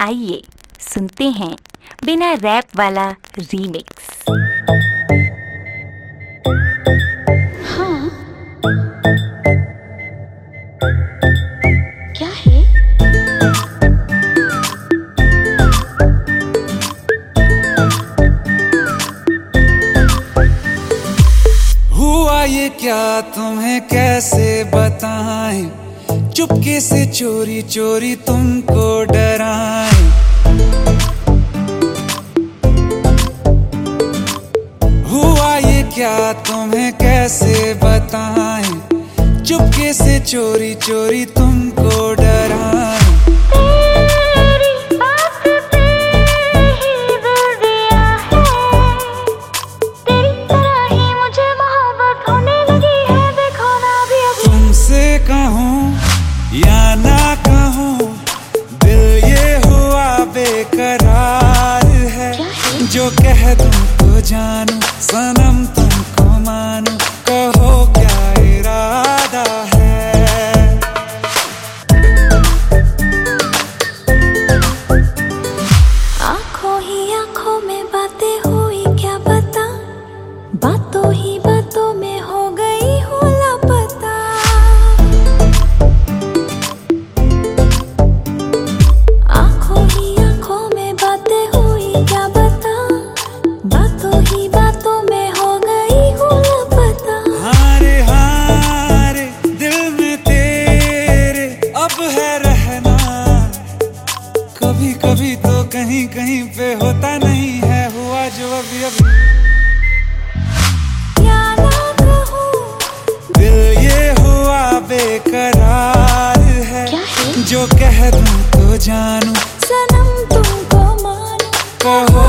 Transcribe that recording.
आइए सुनते हैं बिना रैप वाला रीमिक्स हाँ। क्या है? हुआ ये क्या? तुम्हें कैसे बताएँ? चुपके से चोरी चोरी तुमको डराएँ। क्या तुम्हें कैसे बताएँ? चुपके से चोरी चोरी तुमको डराएँ। तेरी बात पे ही दिल दिया है तेरी तरह ही मुझे मोहब्बत होने लगी है देखो ना अभी अभी तुमसे कहूँ या ना कहूँ दिल ये हुआ बेकरार है? जो कह दूँ तो जानू, सनम तुमको मानू, कहो क्या इरादा है? आँखों ही आँखों में बातें हुई, क्या बता बातों ही बातों कहीं पे होता नहीं है हुआ जो अभी अभी। दिल ये हुआ बेकरार है। है? जो कह दू तो जानू। सनम तुमको मानू। कहो